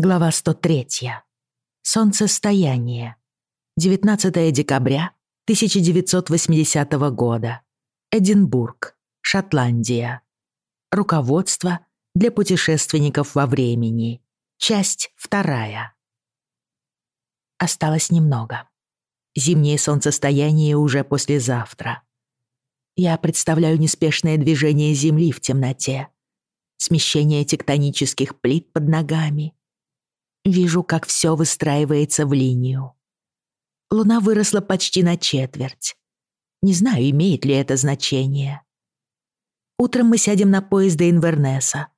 Глава 103. Солнцестояние. 19 декабря 1980 года. Эдинбург, Шотландия. Руководство для путешественников во времени. Часть вторая. Осталось немного. Зимнее солнцестояние уже послезавтра. Я представляю неспешное движение Земли в темноте, смещение тектонических плит под ногами — Вижу, как все выстраивается в линию. Луна выросла почти на четверть. Не знаю, имеет ли это значение. Утром мы сядем на поезд до Инвернеса.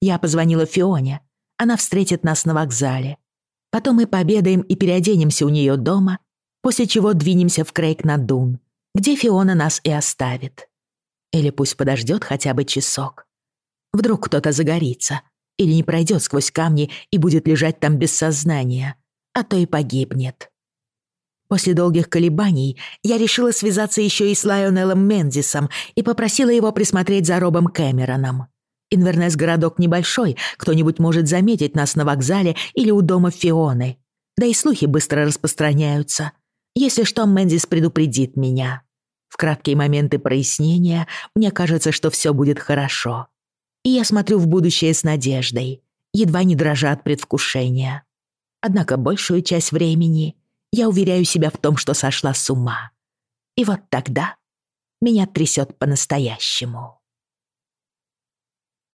Я позвонила Фионе. Она встретит нас на вокзале. Потом мы пообедаем и переоденемся у нее дома, после чего двинемся в Крейг-на-Дун, где Фиона нас и оставит. Или пусть подождет хотя бы часок. Вдруг кто-то загорится, или не пройдет сквозь камни и будет лежать там без сознания, а то и погибнет. После долгих колебаний я решила связаться еще и с Лайонеллом Мендисом и попросила его присмотреть за Робом Кэмероном. Инвернес городок небольшой, кто-нибудь может заметить нас на вокзале или у дома Фионы. Да и слухи быстро распространяются. Если что, Мендис предупредит меня. В краткие моменты прояснения мне кажется, что все будет хорошо и я смотрю в будущее с надеждой, едва не дрожа от предвкушения. Однако большую часть времени я уверяю себя в том, что сошла с ума. И вот тогда меня трясет по-настоящему.